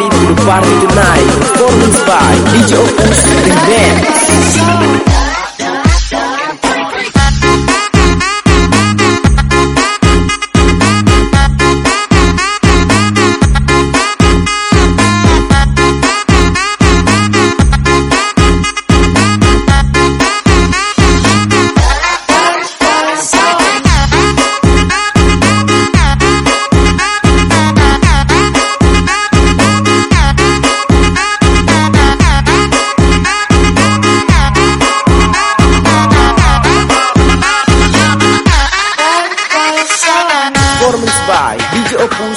ready to the party tonight. Performance by DJ Opus by DJ Opus